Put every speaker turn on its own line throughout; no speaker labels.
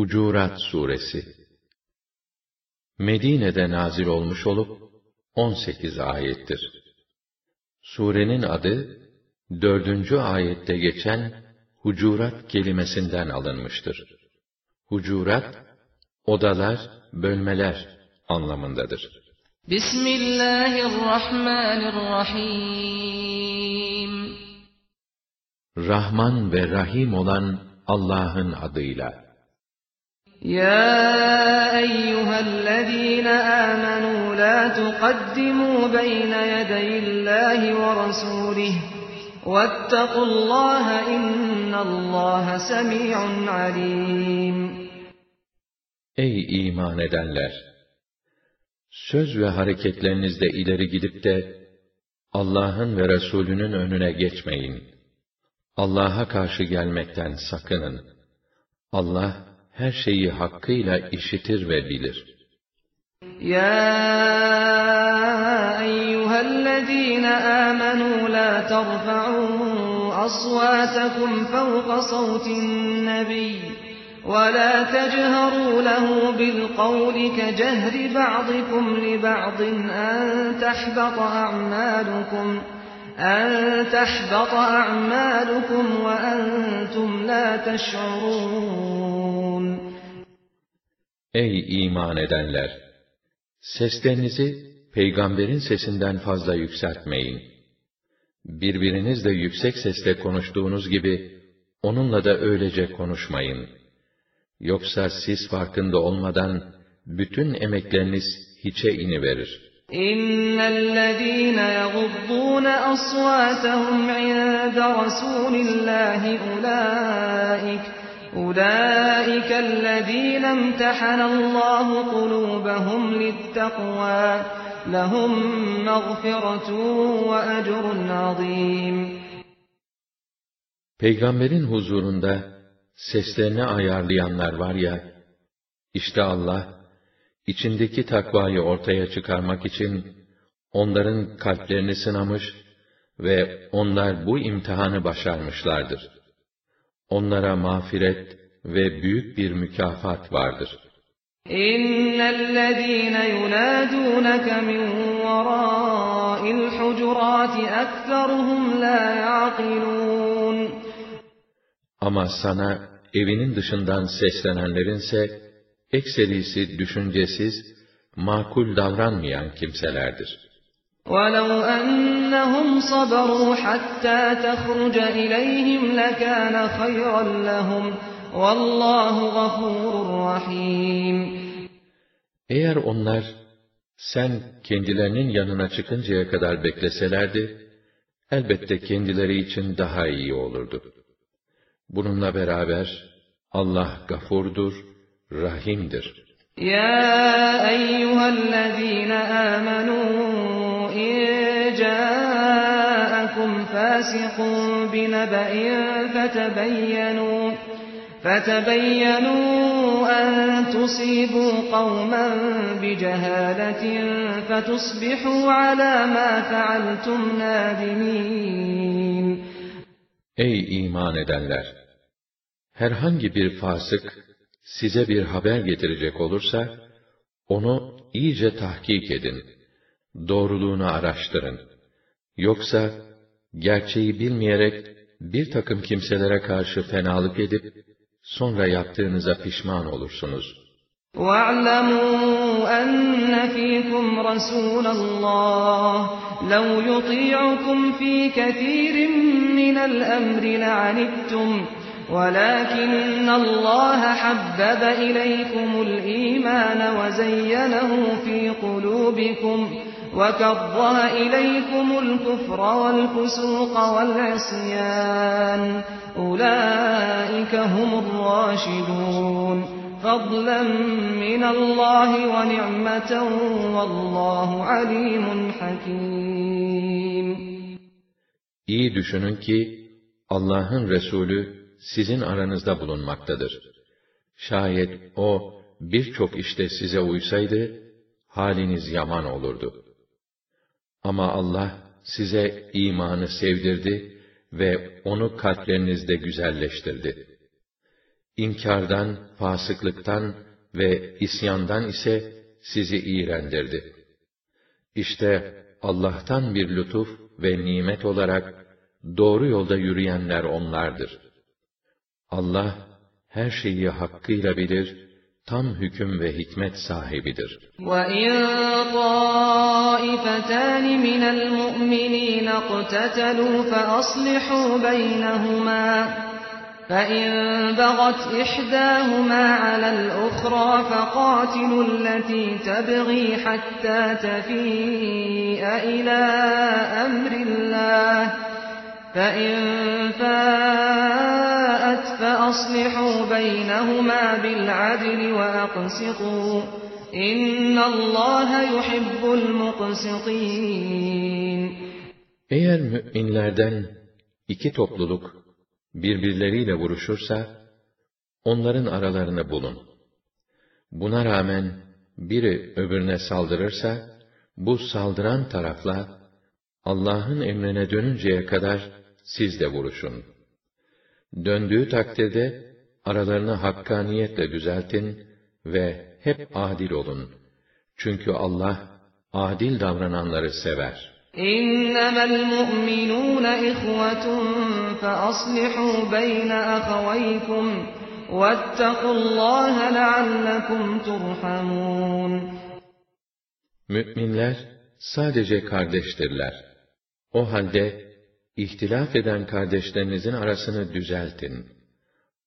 Hucurat Suresi Medine'de nazil olmuş olup 18 ayettir. Surenin adı dördüncü ayette geçen hucurat kelimesinden alınmıştır. Hucurat odalar, bölmeler anlamındadır.
Bismillahirrahmanirrahim
Rahman ve Rahim olan Allah'ın adıyla.
يا أيها الذين آمنوا لا تقدموا بين يدي الله ورسوله واتقوا الله إن الله
Ey iman edenler! Söz ve hareketlerinizde ileri gidip de Allah'ın ve Resulünün önüne geçmeyin. Allah'a karşı gelmekten sakının. Allah, her şeyi hakkıyla işitir ve bilir.
يا أيها الذين آمنوا لا ترفعوا أصواتكم فوق صوت النبي ولا تجهروا له بالقول كجهر بعضكم لبعض أن تحبط أعمالكم أن تحبط أعمالكم وأنتم لا تشعرون
Ey iman edenler! Seslerinizi peygamberin sesinden fazla yükseltmeyin. Birbirinizle yüksek sesle konuştuğunuz gibi, onunla da öylece konuşmayın. Yoksa siz farkında olmadan, bütün emekleriniz hiçe iniverir.
اِنَّ الَّذ۪ينَ يَغُضُّونَ أَصْوَاتَهُمْ عِنْدَ رَسُولِ اللّٰهِ اُولَٰئِكَ أُولَٰئِكَ الَّذ۪ينَ امْتَحَنَ اللّٰهُ قُلُوبَهُمْ لِلتَّقْوَى لَهُمْ مَغْفِرَةٌ وَأَجْرٌ عَظ۪يمٌ
Peygamberin huzurunda seslerini ayarlayanlar var ya, işte Allah, içindeki takvayı ortaya çıkarmak için onların kalplerini sınamış ve onlar bu imtihanı başarmışlardır. Onlara mağfiret ve büyük bir mükafat vardır.
اِنَّ الَّذ۪ينَ يُنَادُونَكَ مِنْ وَرَاءِ الْحُجُرَاتِ اَكْثَرُهُمْ لَا
Ama sana evinin dışından seslenenlerinse ekserisi düşüncesiz, makul davranmayan kimselerdir.
وَلَوْ أَنَّهُمْ صَبَرُوا حَتَّى تَخْرُجَ إِلَيْهِمْ لَكَانَ خَيْرًا لَهُمْ وَاللّٰهُ غَفُورٌ رَحِيمٌ
Eğer onlar, sen kendilerinin yanına çıkıncaya kadar bekleselerdi, elbette kendileri için daha iyi olurdu. Bununla beraber, Allah gafurdur, rahimdir.
Ya eyyühellezîne âmenûn جاءكم فاسق بنبأ فتبينوا فتبينوا أن تصيبوا قوما بجهالة فتصبحوا على ما فعلتم نادمين
Ey iman edenler! Herhangi bir fasık size bir haber getirecek olursa, onu iyice tahkik edin, doğruluğunu araştırın. Yoksa gerçeği bilmeyerek bir takım kimselere karşı fenalık edip sonra yaptığınıza pişman olursunuz.
وَاعْلَمُوا أَنَّ فِيكُمْ رَسُولَ اللّٰهِ لَوْ يُطِيعُكُمْ فِي كَثِيرٍ مِّنَ الْأَمْرِ لَعَنِتُّمْ ولكن الله حبب إليكم الإيمان وزينه في قلوبكم وَكَرَّهَ إِلَيْكُمُ الْكُفْرَ وَالْفُسُوقَ وَالْعِصْيَانَ أُولَٰئِكَ هُمُ الرَّاشِدُونَ فَضْلًا مِنَ اللّٰهِ وَنِعْمَةً وَاللّٰهُ عَلِيمٌ حَكِيمٌ
İyi düşünün ki Allah'ın Resulü sizin aranızda bulunmaktadır. Şayet o birçok işte size uysaydı haliniz yaman olurdu.'' Ama Allah size imanı sevdirdi ve onu kalplerinizde güzelleştirdi. İnkardan, fasıklıktan ve isyandan ise sizi iğrendirdi. İşte Allah'tan bir lütuf ve nimet olarak doğru yolda yürüyenler onlardır. Allah her şeyi hakkıyla bilir tam hüküm ve hikmet sahibidir.
وَاِنْ طَائِفَتَانِ مِنَ الْمُؤْمِنِينَ اقْتَتَلُوا فَأَصْلِحُوا بَيْنَهُمَا فَاِنْ بَغَتْ اِحْدَاهُمَا عَلَى الْأُخْرَى فَقَاتِلُوا الَّتِي تَبْغِي حَتَّى تَفِيءَ إِلَى أَمْرِ اللّٰهِ فَاِنْ فَاءَ وَأَصْلِحُوا بَيْنَهُمَا بِالْعَدْلِ وَأَقْسِطُوا اِنَّ اللّٰهَ يُحِبُّ الْمُقْسِطِينَ
Eğer müminlerden iki topluluk birbirleriyle vuruşursa, onların aralarını bulun. Buna rağmen biri öbürüne saldırırsa, bu saldıran tarafla Allah'ın emrine dönünceye kadar siz de vuruşun.'' Döndüğü takdirde aralarını hakkaniyetle düzeltin ve hep adil olun. Çünkü Allah adil davrananları sever.
اِنَّمَا الْمُؤْمِنُونَ اِخْوَةٌ فَأَصْلِحُوا بَيْنَ أَخَوَيْكُمْ وَاتَّقُوا اللّٰهَ لَعَلَّكُمْ تُرْحَمُونَ
Müminler sadece kardeştirler. O halde İhtilaf eden kardeşlerinizin arasını düzeltin.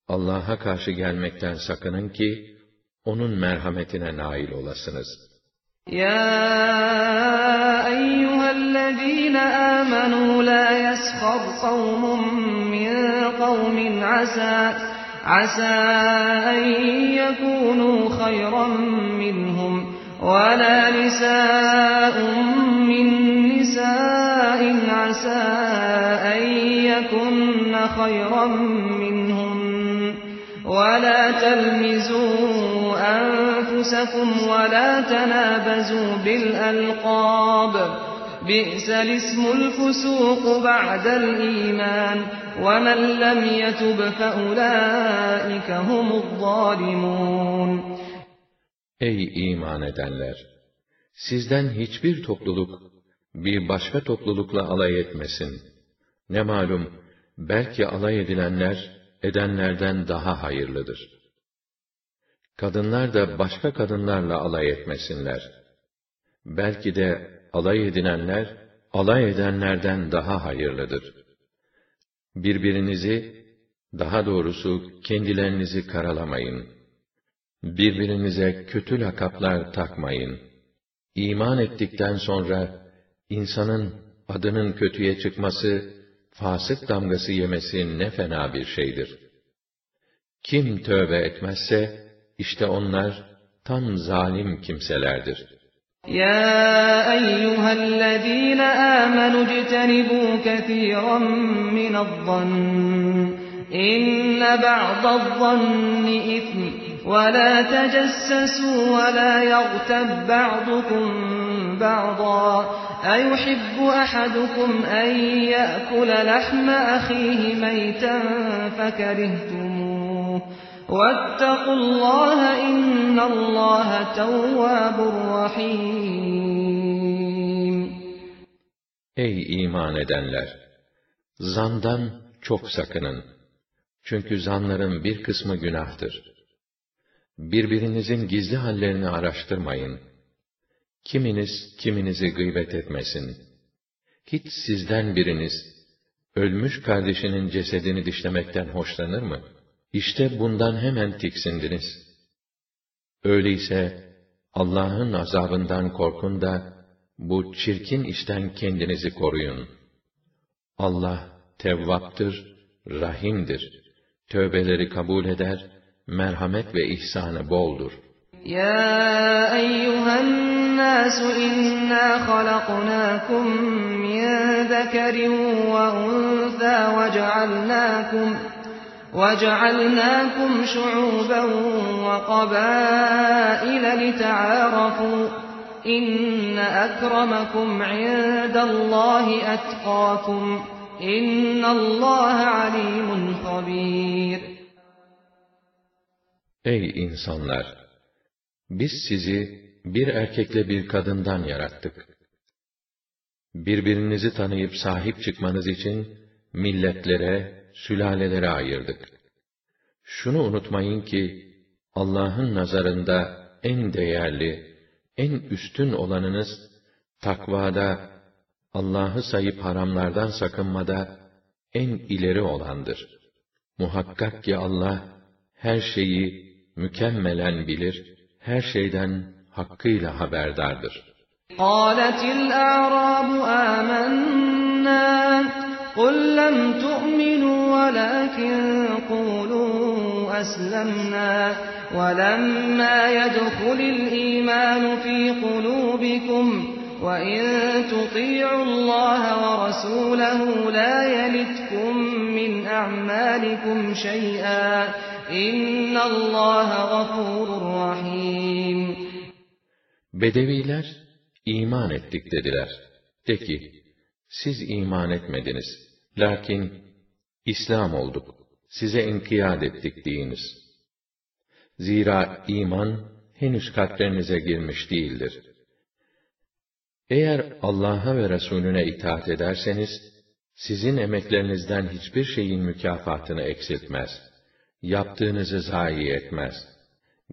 Allah'a karşı gelmekten sakının ki, O'nun merhametine nail olasınız.
Ya eyyühellezîne âmenû la yeskhar kavmun min kavmin azâ عسى أن يكونوا خيرا منهم ولا نساء من نساء عسى أن يكن خيرا منهم ولا تلمزوا أنفسكم ولا تنابزوا بالألقاب بئس الاسم الفسوق بعد الإيمان ومن لم يتب فأولئك هم الظالمون
Ey iman edenler! Sizden hiçbir topluluk, bir başka toplulukla alay etmesin. Ne malum, belki alay edilenler, edenlerden daha hayırlıdır. Kadınlar da başka kadınlarla alay etmesinler. Belki de alay edilenler, alay edenlerden daha hayırlıdır. Birbirinizi, daha doğrusu kendilerinizi karalamayın.'' Birbirinize kötü lakaplar takmayın. İman ettikten sonra insanın adının kötüye çıkması, fasık damgası yemesi ne fena bir şeydir. Kim tövbe etmezse işte onlar tam zalim kimselerdir.''
يا أيها الذين آمنوا اجتنبوا كثيرا من الظن إن بعض الظن إثم وَلَا تَجَسَّسُوا وَلَا يَغْتَبْ بَعْضُكُمْ بَعْضًا اَيُحِبُّ اَحَدُكُمْ اَنْ يَأْكُلَ لَحْمَ اَخِيهِ مَيْتًا فَكَرِهْتُمُوهُ وَاتَّقُوا اللّٰهَ اِنَّ اللّٰهَ تَوَّابٌ رَحِيمٌ
Ey iman edenler! Zandan çok sakının. Çünkü zanların bir kısmı günahtır. Birbirinizin gizli hallerini araştırmayın. Kiminiz kiminizi gıybet etmesin. Hiç sizden biriniz ölmüş kardeşinin cesedini dişlemekten hoşlanır mı? İşte bundan hemen tiksindiniz. Öyleyse Allah'ın azabından korkun da bu çirkin işten kendinizi koruyun. Allah tevvaptır, rahimdir. Tövbeleri kabul eder, merhamet ve ihsanı boldur.
Ya eyyühen nas inna khalaqnâkum min zekerin ve unza ve cealnakum وَجَعَلْنَاكُمْ شُعُوبًا وَقَبَائِلَ لِتَعَارَفُوا إِنَّ أَكْرَمَكُمْ عِندَ اللَّهِ أَتْقَاكُمْ إِنَّ اللَّهَ عَلِيمٌ خَبِيرٌ
Ey insanlar! Biz sizi bir erkekle bir kadından yarattık. Birbirinizi tanıyıp sahip çıkmanız için milletlere, sülalelere ayırdık. Şunu unutmayın ki Allah'ın nazarında en değerli, en üstün olanınız takvada, Allah'ı sayıp haramlardan sakınmada en ileri olandır. Muhakkak ki Allah her şeyi mükemmelen bilir, her şeyden hakkıyla haberdardır.
قَالَتِ الْاَعْرَابُ آمَنَّا قُلْ لَمْ تُؤْمِنُوا وَلَكِنْ قُولُوا أَسْلَمْنَا وَلَمَّا يَدْخُلِ الْإِيمَانُ فِي قُلُوبِكُمْ وَاِنْ تُطِيعُوا اللّٰهَ وَرَسُولَهُ لَا يَلِتْكُمْ مِنْ اَعْمَالِكُمْ شَيْئًا
Bedeviler, iman ettik dediler. De ki, siz iman etmediniz. Lakin, İslam olduk. Size inkiyat ettik deyiniz. Zira iman, henüz kalplerinize girmiş değildir. Eğer Allah'a ve Resulüne itaat ederseniz, sizin emeklerinizden hiçbir şeyin mükafatını eksiltmez.'' yaptığınızı zayi etmez.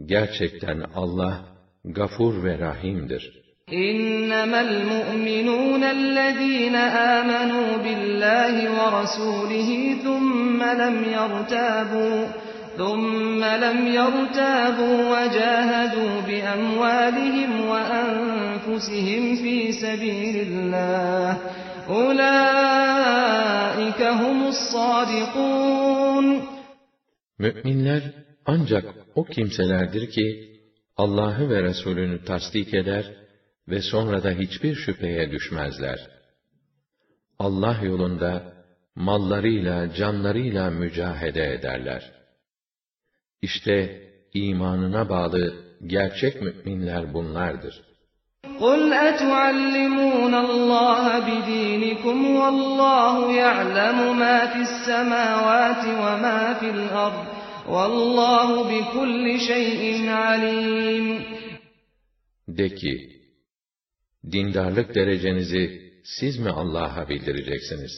Gerçekten Allah gafur ve rahimdir.
إنما المؤمنون الذين آمنوا بالله ورسوله ثم لم يرتابوا ثم لم يرتابوا وجاهدوا بأموالهم وأنفسهم في سبيل الله أولئك هم الصادقون
Müminler ancak o kimselerdir ki Allah'ı ve Resulünü tasdik eder ve sonra da hiçbir şüpheye düşmezler. Allah yolunda mallarıyla, canlarıyla mücahede ederler. İşte imanına bağlı gerçek müminler bunlardır.
قُلْ أَتُعَلِّمُونَ اللّٰهَ بِد۪ينِكُمْ وَاللّٰهُ يَعْلَمُ مَا فِي السَّمَاوَاتِ وَمَا فِي الْأَرْضِ وَاللّٰهُ بِكُلِّ شَيْءٍ عَلِيمٌ
De ki, dindarlık derecenizi siz mi Allah'a bildireceksiniz?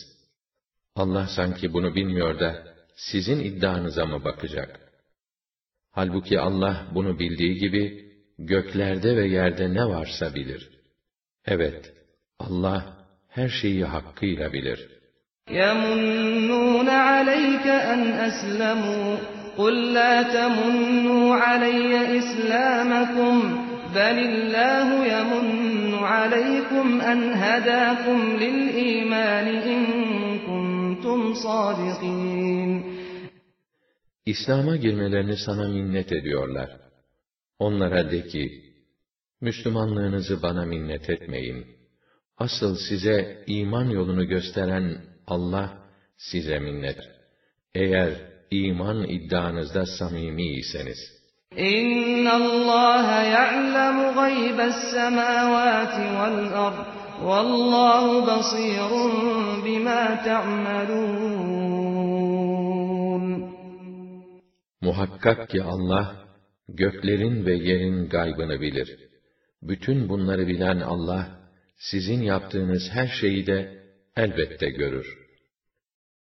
Allah sanki bunu bilmiyor da, sizin iddianıza mı bakacak? Halbuki Allah bunu bildiği gibi, göklerde ve yerde ne varsa bilir. Evet, Allah her şeyi hakkıyla bilir.
يَمُنُّونَ عَلَيْكَ أَنْ أَسْلَمُوا قُلْ لَا تَمُنُّوا عَلَيَّ إِسْلَامَكُمْ بَلِ اللّٰهُ يَمُنُّ عَلَيْكُمْ أَنْ هَدَاكُمْ لِلْإِيمَانِ اِنْ كُنْتُمْ صَادِقِينَ
İslam'a girmelerini sana minnet ediyorlar. Onlara de ki, Müslümanlığınızı bana minnet etmeyin. Asıl size iman yolunu gösteren Allah size minnet. Eğer iman iddianızda samimi iseniz.
İnna Allah ya'lemu gaybes semavati vel ard. Vallahu basirun bima ta'malun.
Muhakkak ki Allah göklerin ve yerin gaybını bilir. Bütün bunları bilen Allah, sizin yaptığınız her şeyi de elbette görür.''